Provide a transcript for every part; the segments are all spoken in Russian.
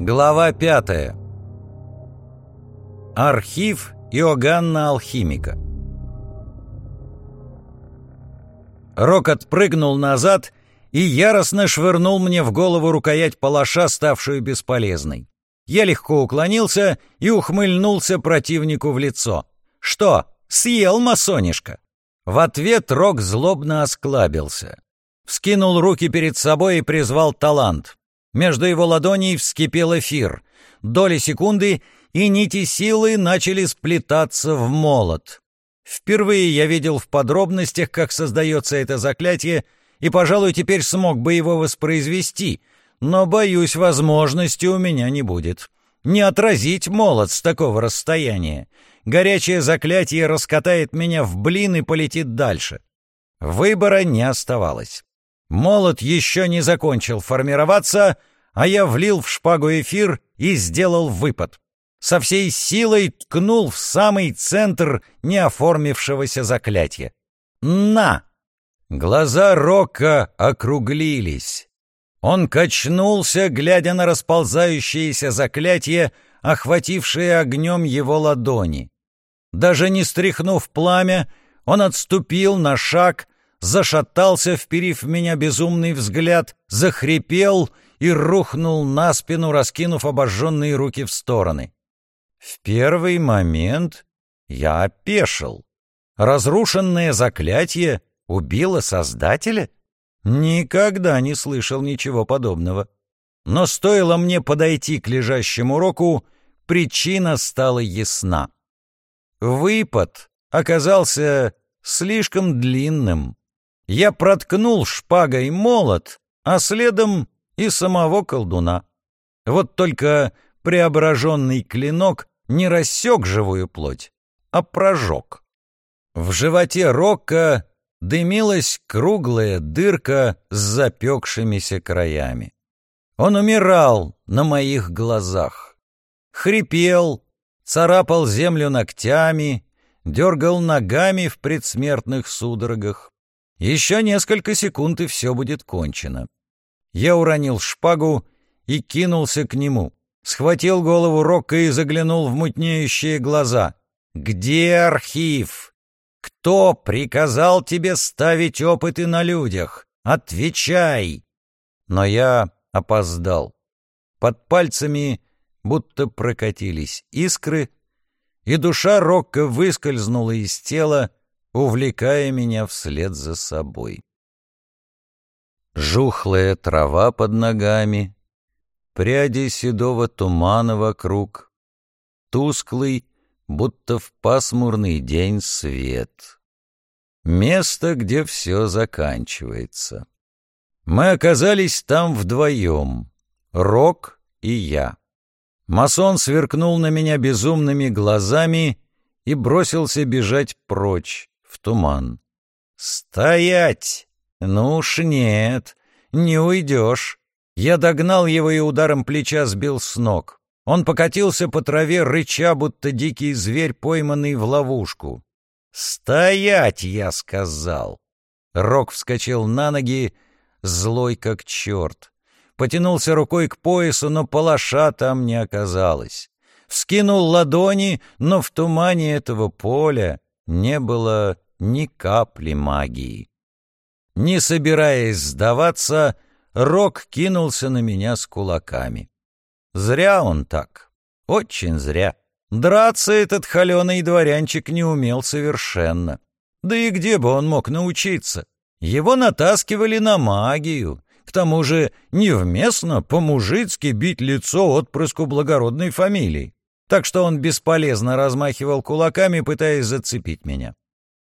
Глава пятая. Архив Иоганна Алхимика. Рок отпрыгнул назад и яростно швырнул мне в голову рукоять палаша, ставшую бесполезной. Я легко уклонился и ухмыльнулся противнику в лицо. «Что, съел масонишка?» В ответ Рок злобно осклабился. Вскинул руки перед собой и призвал талант. Между его ладоней вскипел эфир. Доли секунды, и нити силы начали сплетаться в молот. Впервые я видел в подробностях, как создается это заклятие, и, пожалуй, теперь смог бы его воспроизвести, но, боюсь, возможности у меня не будет. Не отразить молот с такого расстояния. Горячее заклятие раскатает меня в блин и полетит дальше. Выбора не оставалось. Молот еще не закончил формироваться, а я влил в шпагу эфир и сделал выпад. Со всей силой ткнул в самый центр неоформившегося заклятия. «На!» Глаза Рока округлились. Он качнулся, глядя на расползающееся заклятие, охватившее огнем его ладони. Даже не стряхнув пламя, он отступил на шаг, зашатался, вперив в меня безумный взгляд, захрипел и рухнул на спину, раскинув обожженные руки в стороны. В первый момент я опешил. Разрушенное заклятие убило Создателя? Никогда не слышал ничего подобного. Но стоило мне подойти к лежащему року, причина стала ясна. Выпад оказался слишком длинным я проткнул шпагой молот, а следом и самого колдуна. Вот только преображенный клинок не рассек живую плоть, а прожег. В животе Рокко дымилась круглая дырка с запекшимися краями. Он умирал на моих глазах. Хрипел, царапал землю ногтями, дергал ногами в предсмертных судорогах. Еще несколько секунд, и все будет кончено. Я уронил шпагу и кинулся к нему. Схватил голову Рока и заглянул в мутнеющие глаза. «Где архив? Кто приказал тебе ставить опыты на людях? Отвечай!» Но я опоздал. Под пальцами будто прокатились искры, и душа Рокко выскользнула из тела, увлекая меня вслед за собой. Жухлая трава под ногами, пряди седого тумана вокруг, тусклый, будто в пасмурный день свет. Место, где все заканчивается. Мы оказались там вдвоем, Рок и я. Масон сверкнул на меня безумными глазами и бросился бежать прочь, в туман. «Стоять! Ну уж нет, не уйдешь!» Я догнал его и ударом плеча сбил с ног. Он покатился по траве, рыча, будто дикий зверь, пойманный в ловушку. «Стоять!» — я сказал. Рок вскочил на ноги, злой как черт. Потянулся рукой к поясу, но палаша там не оказалось. Вскинул ладони, но в тумане этого поля не было ни капли магии. Не собираясь сдаваться, Рок кинулся на меня с кулаками. Зря он так, очень зря. Драться этот холеный дворянчик не умел совершенно. Да и где бы он мог научиться? Его натаскивали на магию. К тому же невместно по-мужицки бить лицо отпрыску благородной фамилии так что он бесполезно размахивал кулаками, пытаясь зацепить меня.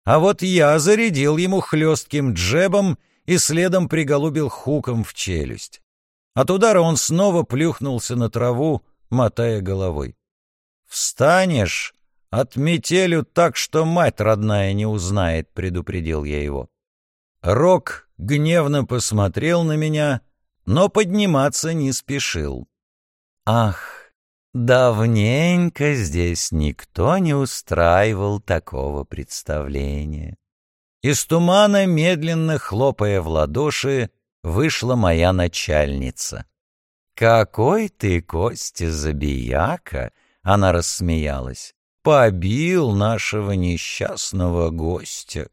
А вот я зарядил ему хлестким джебом и следом приголубил хуком в челюсть. От удара он снова плюхнулся на траву, мотая головой. «Встанешь, отметелю так, что мать родная не узнает», — предупредил я его. Рок гневно посмотрел на меня, но подниматься не спешил. «Ах, Давненько здесь никто не устраивал такого представления. Из тумана, медленно хлопая в ладоши, вышла моя начальница. «Какой ты, Костя, забияка!» — она рассмеялась. «Побил нашего несчастного гостя».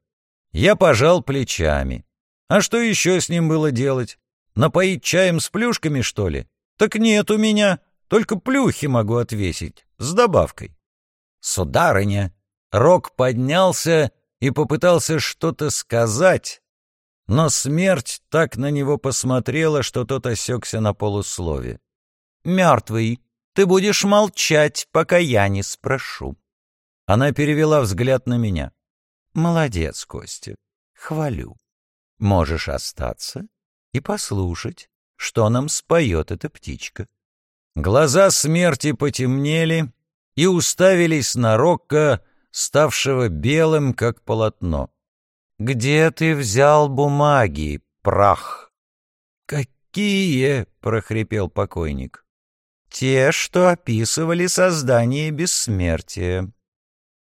Я пожал плечами. А что еще с ним было делать? Напоить чаем с плюшками, что ли? Так нет у меня, только плюхи могу отвесить, с добавкой. Сударыня, Рок поднялся и попытался что-то сказать, но смерть так на него посмотрела, что тот осекся на полуслове. «Мертвый, ты будешь молчать, пока я не спрошу». Она перевела взгляд на меня. «Молодец, Костя, хвалю. Можешь остаться и послушать, что нам споет эта птичка». Глаза смерти потемнели и уставились на Рокко, ставшего белым, как полотно. «Где ты взял бумаги, прах?» «Какие?» — прохрипел покойник. «Те, что описывали создание бессмертия».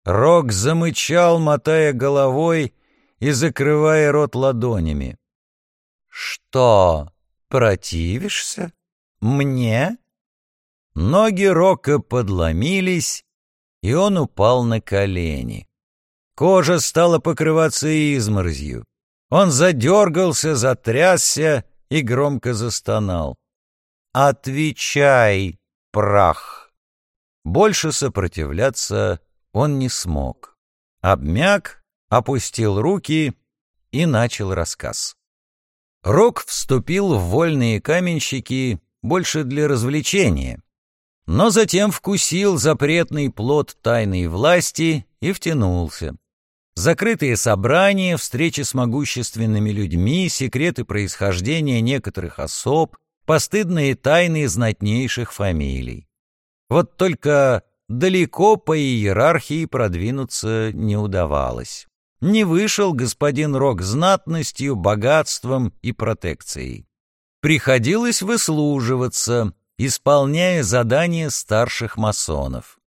Рок замычал, мотая головой и закрывая рот ладонями. «Что, противишься? Мне?» Ноги Рока подломились, и он упал на колени. Кожа стала покрываться изморозью. Он задергался, затрясся и громко застонал. «Отвечай, прах!» Больше сопротивляться он не смог. Обмяк, опустил руки и начал рассказ. Рок вступил в вольные каменщики больше для развлечения, но затем вкусил запретный плод тайной власти и втянулся. Закрытые собрания, встречи с могущественными людьми, секреты происхождения некоторых особ, постыдные тайны знатнейших фамилий. Вот только далеко по иерархии продвинуться не удавалось. Не вышел господин Рок знатностью, богатством и протекцией. Приходилось выслуживаться, исполняя задания старших масонов.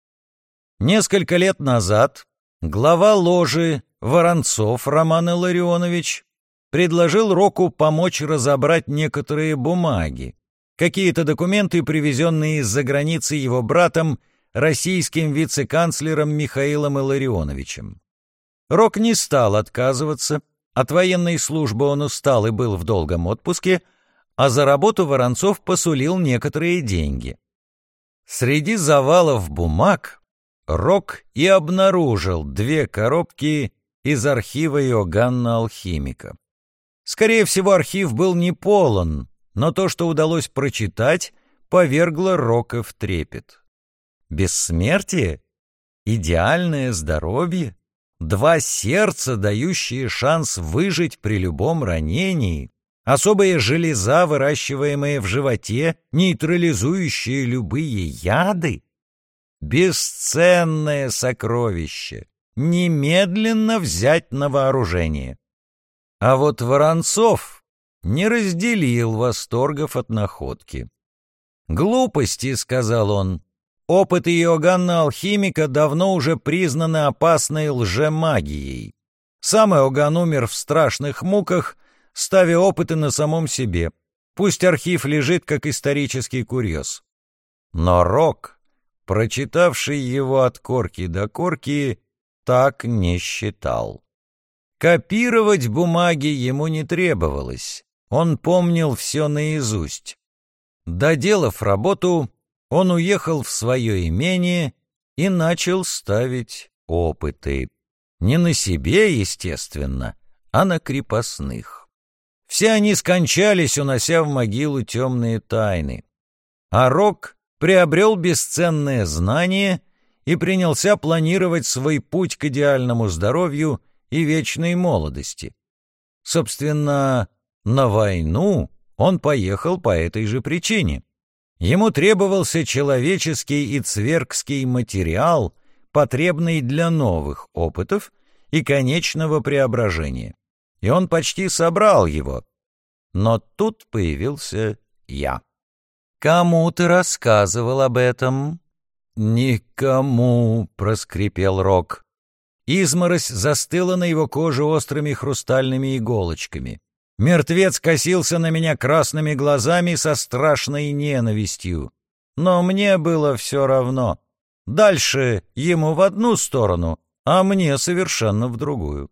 Несколько лет назад Глава ложи Воронцов Роман Илларионович предложил Року помочь разобрать некоторые бумаги, какие-то документы, привезенные из-за границы его братом, российским вице-канцлером Михаилом Илларионовичем. Рок не стал отказываться, от военной службы он устал и был в долгом отпуске, а за работу Воронцов посулил некоторые деньги. Среди завалов бумаг Рок и обнаружил две коробки из архива Иоганна Алхимика. Скорее всего, архив был не полон, но то, что удалось прочитать, повергло Рока в трепет. Бессмертие? Идеальное здоровье? Два сердца, дающие шанс выжить при любом ранении? Особые железа, выращиваемые в животе, нейтрализующие любые яды? Бесценное сокровище! Немедленно взять на вооружение. А вот Воронцов не разделил восторгов от находки. «Глупости», — сказал он. «Опыты Иоганна-алхимика давно уже признаны опасной лжемагией. Сам Иоганн умер в страшных муках, ставя опыты на самом себе. Пусть архив лежит как исторический курьез. Но Рок прочитавший его от корки до корки, так не считал. Копировать бумаги ему не требовалось, он помнил все наизусть. Доделав работу, он уехал в свое имение и начал ставить опыты. Не на себе, естественно, а на крепостных. Все они скончались, унося в могилу темные тайны. А Рок приобрел бесценное знание и принялся планировать свой путь к идеальному здоровью и вечной молодости. Собственно, на войну он поехал по этой же причине. Ему требовался человеческий и цвергский материал, потребный для новых опытов и конечного преображения. И он почти собрал его. Но тут появился я. «Кому ты рассказывал об этом?» «Никому», — проскрипел Рок. Изморозь застыла на его коже острыми хрустальными иголочками. Мертвец косился на меня красными глазами со страшной ненавистью. Но мне было все равно. Дальше ему в одну сторону, а мне совершенно в другую.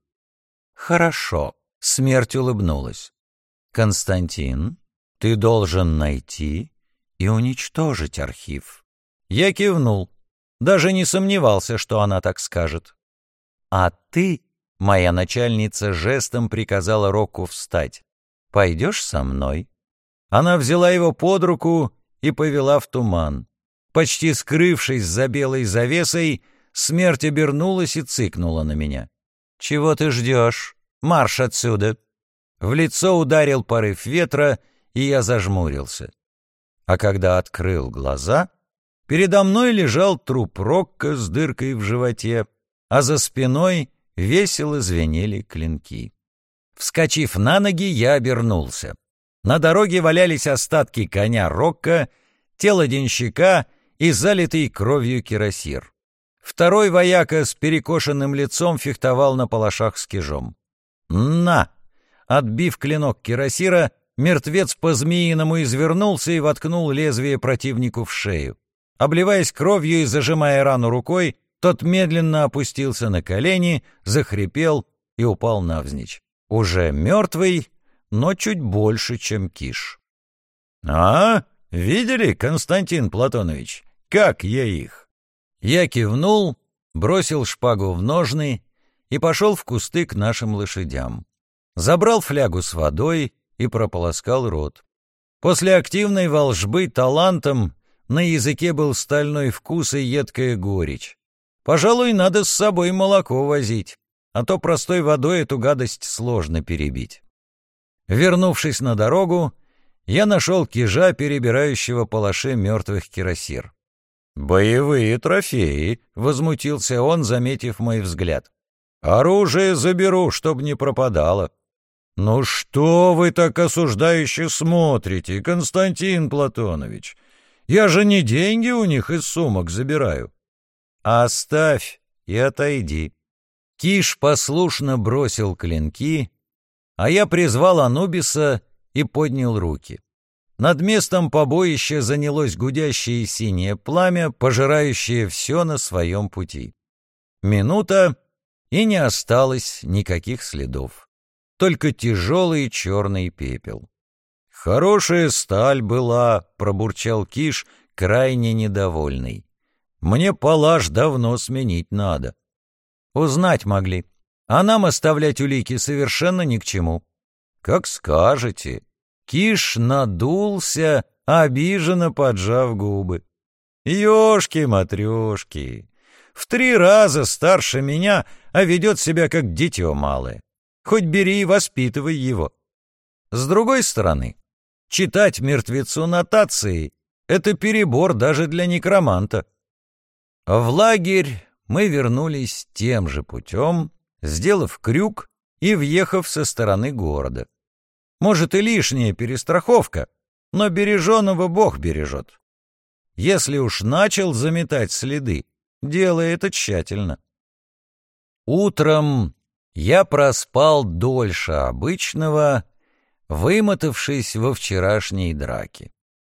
«Хорошо», — смерть улыбнулась. «Константин, ты должен найти и уничтожить архив». Я кивнул, даже не сомневался, что она так скажет. «А ты Моя начальница жестом приказала Рокку встать. «Пойдешь со мной?» Она взяла его под руку и повела в туман. Почти скрывшись за белой завесой, смерть обернулась и цыкнула на меня. «Чего ты ждешь? Марш отсюда!» В лицо ударил порыв ветра, и я зажмурился. А когда открыл глаза, передо мной лежал труп Рокка с дыркой в животе, а за спиной весело звенели клинки. Вскочив на ноги, я обернулся. На дороге валялись остатки коня Рокко, тело денщика и залитый кровью кирасир. Второй вояка с перекошенным лицом фехтовал на палашах с кижом. «На!» Отбив клинок кирасира, мертвец по-змеиному извернулся и воткнул лезвие противнику в шею. Обливаясь кровью и зажимая рану рукой, тот медленно опустился на колени, захрипел и упал навзничь. Уже мертвый, но чуть больше, чем киш. «А, видели, Константин Платонович, как я их?» Я кивнул, бросил шпагу в ножны и пошел в кусты к нашим лошадям. Забрал флягу с водой и прополоскал рот. После активной волжбы талантом на языке был стальной вкус и едкая горечь. Пожалуй, надо с собой молоко возить, а то простой водой эту гадость сложно перебить. Вернувшись на дорогу, я нашел кижа, перебирающего палаши мертвых кирасир. «Боевые трофеи», — возмутился он, заметив мой взгляд. «Оружие заберу, чтоб не пропадало». «Ну что вы так осуждающе смотрите, Константин Платонович? Я же не деньги у них из сумок забираю. «Оставь и отойди». Киш послушно бросил клинки, а я призвал Анубиса и поднял руки. Над местом побоища занялось гудящее синее пламя, пожирающее все на своем пути. Минута, и не осталось никаких следов. Только тяжелый черный пепел. «Хорошая сталь была», — пробурчал Киш, крайне недовольный. Мне палаш давно сменить надо. Узнать могли. А нам оставлять улики совершенно ни к чему. Как скажете. Киш надулся, обиженно поджав губы. Ёшки-матрёшки. В три раза старше меня, а ведет себя как дитё малое. Хоть бери и воспитывай его. С другой стороны, читать мертвецу нотации — это перебор даже для некроманта. В лагерь мы вернулись тем же путем, сделав крюк и въехав со стороны города. Может и лишняя перестраховка, но береженого Бог бережет. Если уж начал заметать следы, делай это тщательно. Утром я проспал дольше обычного, вымотавшись во вчерашней драке.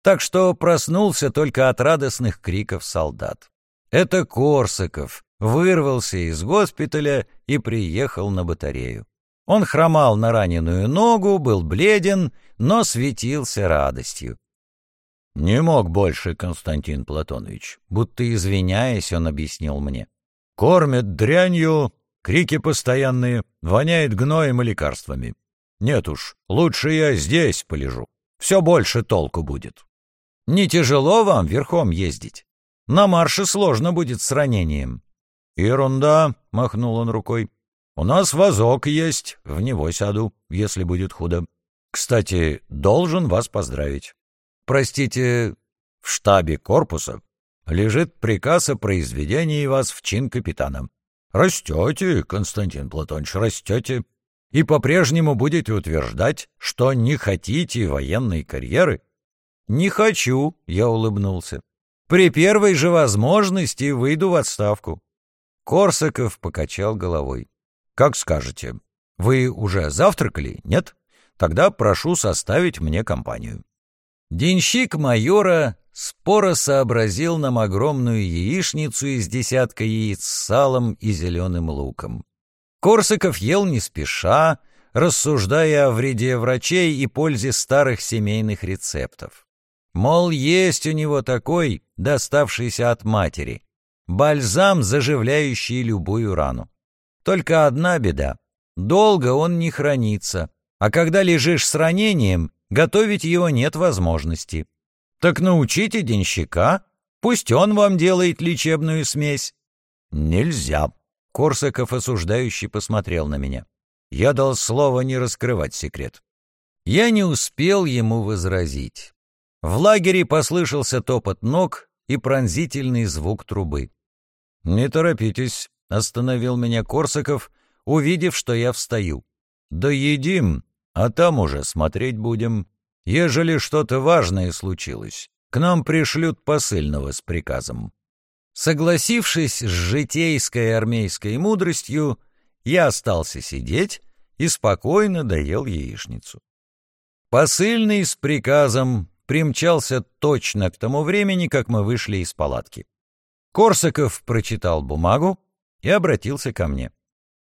Так что проснулся только от радостных криков солдат. Это Корсаков вырвался из госпиталя и приехал на батарею. Он хромал на раненую ногу, был бледен, но светился радостью. «Не мог больше, Константин Платонович», будто извиняясь, он объяснил мне. «Кормят дрянью, крики постоянные, воняет гноем и лекарствами. Нет уж, лучше я здесь полежу, все больше толку будет». «Не тяжело вам верхом ездить?» На марше сложно будет с ранением». «Ерунда», — махнул он рукой. «У нас вазок есть, в него сяду, если будет худо. Кстати, должен вас поздравить. Простите, в штабе корпуса лежит приказ о произведении вас в чин капитана. Растете, Константин Платонович, растете, и по-прежнему будете утверждать, что не хотите военной карьеры?» «Не хочу», — я улыбнулся. При первой же возможности выйду в отставку. Корсаков покачал головой. Как скажете. Вы уже завтракали, нет? Тогда прошу составить мне компанию». Денщик майора споро сообразил нам огромную яичницу из десятка яиц с салом и зеленым луком. Корсаков ел не спеша, рассуждая о вреде врачей и пользе старых семейных рецептов. Мол, есть у него такой, доставшийся от матери, бальзам, заживляющий любую рану. Только одна беда — долго он не хранится, а когда лежишь с ранением, готовить его нет возможности. Так научите денщика, пусть он вам делает лечебную смесь. Нельзя. Корсаков осуждающий посмотрел на меня. Я дал слово не раскрывать секрет. Я не успел ему возразить. В лагере послышался топот ног и пронзительный звук трубы. «Не торопитесь», — остановил меня Корсаков, увидев, что я встаю. «Доедим, а там уже смотреть будем. Ежели что-то важное случилось, к нам пришлют посыльного с приказом». Согласившись с житейской армейской мудростью, я остался сидеть и спокойно доел яичницу. Посыльный с приказом примчался точно к тому времени, как мы вышли из палатки. Корсаков прочитал бумагу и обратился ко мне.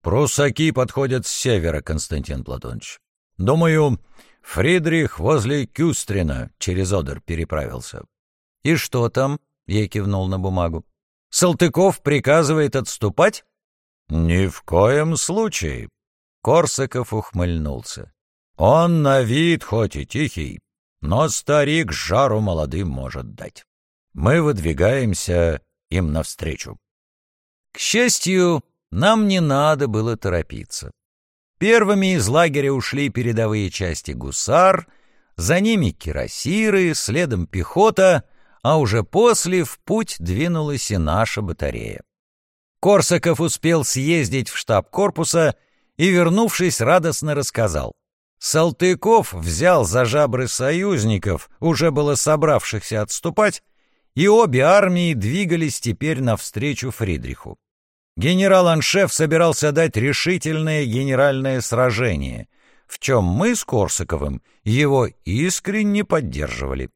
«Прусаки подходят с севера, Константин Платонович. Думаю, Фридрих возле Кюстрина через Одер переправился». «И что там?» — я кивнул на бумагу. Салтыков приказывает отступать? Ни в коем случае. Корсаков ухмыльнулся. Он на вид хоть и тихий, но старик жару молодым может дать. Мы выдвигаемся им навстречу. К счастью, нам не надо было торопиться. Первыми из лагеря ушли передовые части гусар, за ними кирасиры, следом пехота, а уже после в путь двинулась и наша батарея. Корсаков успел съездить в штаб корпуса и, вернувшись, радостно рассказал. Салтыков взял за жабры союзников, уже было собравшихся отступать, и обе армии двигались теперь навстречу Фридриху. Генерал-аншеф собирался дать решительное генеральное сражение, в чем мы с Корсаковым его искренне поддерживали.